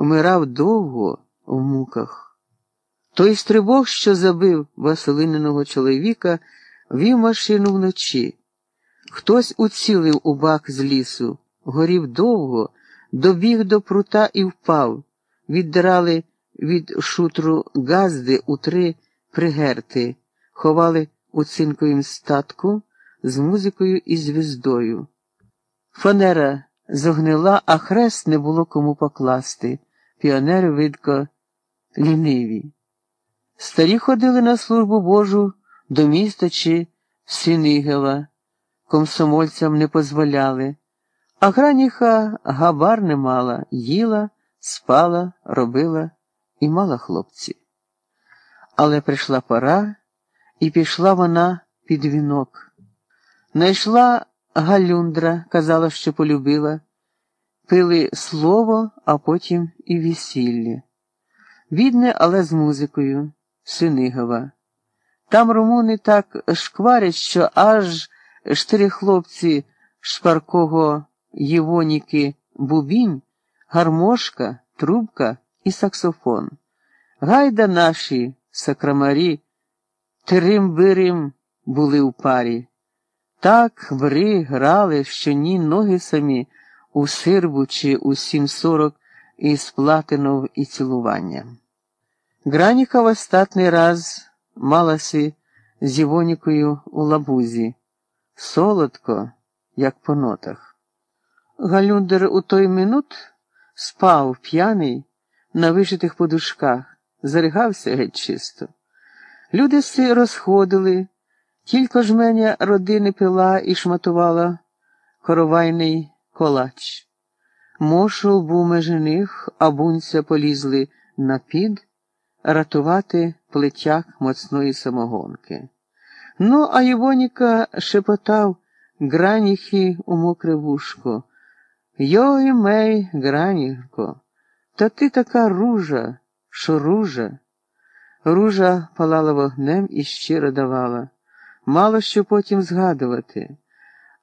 вмирав довго в муках. Той стрибок, що забив Василининого чоловіка, вів машину вночі. Хтось уцілив у бак з лісу, горів довго, добіг до прута і впав. Віддирали від шутру газди у три пригерти, ховали у цинковім статку з музикою і звіздою. Фанера зогнила, а хрест не було кому покласти. Піонери, видко, ліниві. Старі ходили на службу Божу до міста чи Синигела, комсомольцям не дозволяли, а граніха габар не мала, їла, спала, робила і мала хлопці. Але прийшла пора, і пішла вона під вінок. Найшла Галюндра, казала, що полюбила, пили слово, а потім і весілля. Бідне, але з музикою, Синигова. Там румуни так шкварять, що аж штири хлопці шпаркого Євоніки бубінь, гармошка, трубка і саксофон. Гайда наші сакрамарі, тирим-бирим були у парі. Так ври грали, що ні ноги самі у сирбу чи у сім сорок із платинов і цілуванням. Граніка в остатний раз малася з Євонікою у лабузі, солодко, як по нотах. Галюндер у той минут спав п'яний на вишитих подушках, заригався геть чисто. Люди си розходили. Тільки ж мене родини пила і шматувала коровайний колач. Мошул був межених, а бунця полізли на під ратувати плетяк моцної самогонки. Ну, а Євоніка шепотав граніхи у мокре вушко. Йой мей, граніхко, та ти така ружа, що ружа. Ружа палала вогнем і щиро давала мало що потім згадувати.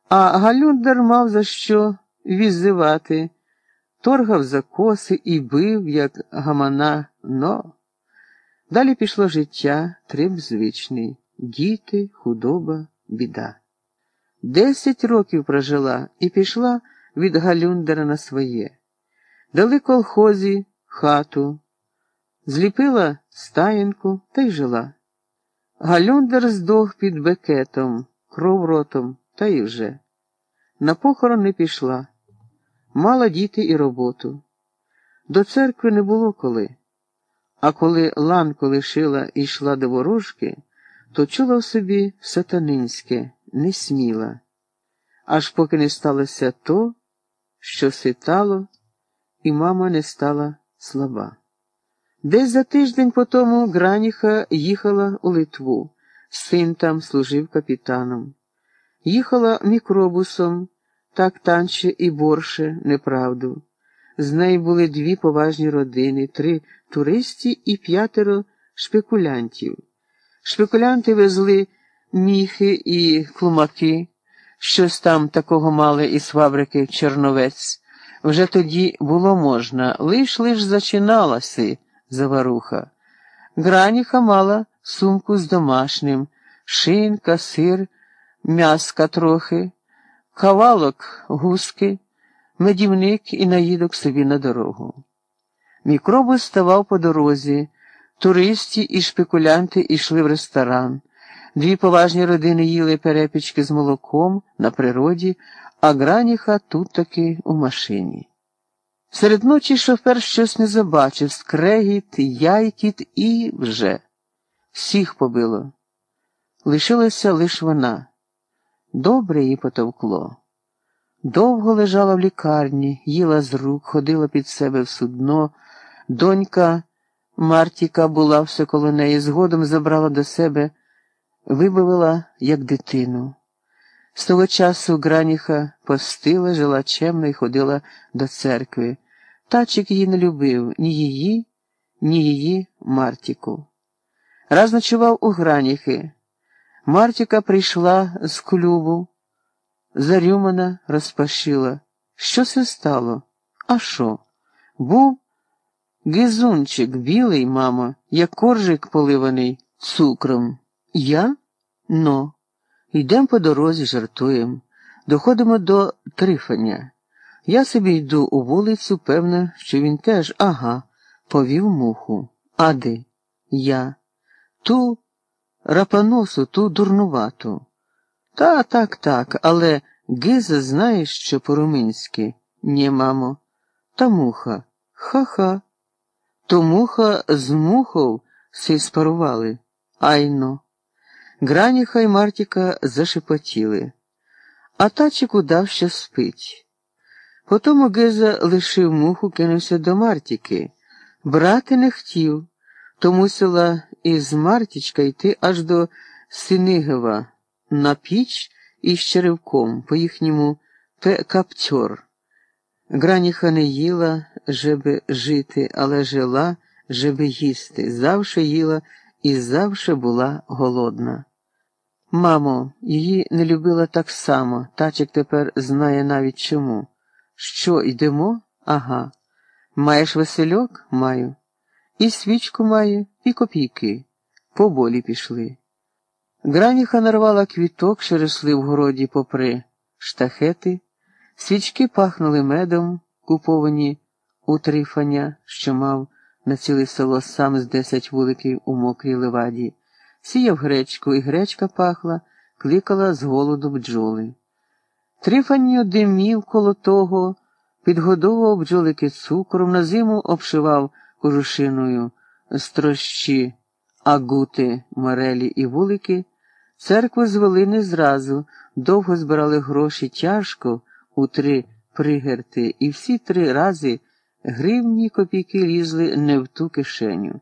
А Галюндер мав за що візивати, торгав за коси і бив, як гамана, но. Далі пішло життя, трим звичний, діти, худоба, біда. Десять років прожила і пішла від Галюндера на своє. Дали колхозі хату, зліпила стаєнку та й жила. Галюндер здох під бекетом, кров ротом, та й вже. На похорон не пішла, мала діти і роботу. До церкви не було коли. А коли ланку лишила і йшла до ворожки, то чула в собі сатанинське, не сміла, аж поки не сталося то, що ситало, і мама не стала слаба. Десь за тиждень по тому Граніха їхала у Литву, син там служив капітаном. Їхала мікробусом, так танче і борше неправду. З неї були дві поважні родини, три туристі і п'ятеро шпекулянтів. Шпекулянти везли міхи і клумаки, щось там такого мали із фабрики Черновець. Вже тоді було можна, лиш лиш зачиналася заваруха. Граніха мала сумку з домашнім, шинка, сир, м'яска трохи, кавалок гуски, медівник і наїдок собі на дорогу. Мікробус ставав по дорозі, туристі і шпекулянти йшли в ресторан. Дві поважні родини їли перепічки з молоком на природі, а граніха тут таки у машині. Серед ночі шофер щось не забачив скрегіт, яйкіт і вже. Всіх побило. Лишилася лиш вона. Добре її потовкло. Довго лежала в лікарні, їла з рук, ходила під себе в судно. Донька Мартіка була все коло неї, згодом забрала до себе, вибавила, як дитину. З того часу Граніха постила, жила чемно і ходила до церкви. Тачик її не любив ні її, ні її Мартіку. Раз ночував у Граніхи. Мартіка прийшла з клюбу, зарюмана, розпашила. Що це стало? А що? Був Гизунчик білий, мамо, як коржик поливаний цукром. Я? Но. Йдем по дорозі, жартуєм. Доходимо до трифання. Я собі йду у вулицю, певна, що він теж, ага, повів муху. Ади, я. Ту рапаносу, ту дурнувату. Та, так, так, але Гиза знаєш, що по-руминськи? Ні, мамо. Та муха. Ха-ха. То муха з мухов си спарували. Айно. Граніха й Мартіка зашепотіли. А тачик удав, що спить. Потому Геза лишив муху, кинувся до Мартіки. Брати не хотів, то мусила із Мартічка йти аж до Синигова на піч із черевком по їхньому каптьор. Граніха не їла, жеби жити, але жила, жеби їсти. Завше їла і завше була голодна. Мамо, її не любила так само, тачик тепер знає навіть чому. Що, йдемо? Ага. Маєш весельок? Маю. І свічку маю, і копійки. Поболі пішли. Граніха нарвала квіток, що росли в городі попри штахети, свічки пахнули медом, куповані у трифаня, що мав на ціле село сам з десять вуликів у мокрій леваді, сіяв гречку, і гречка пахла, кликала з голоду бджоли. Трифанню димів коло того, підгодовував бджолики цукром, на зиму обшивав кожушиною строщі, агути, морелі і вулики. Церкву звели не зразу, довго збирали гроші тяжко у три пригерти, і всі три рази гривні копійки лізли не в ту кишеню.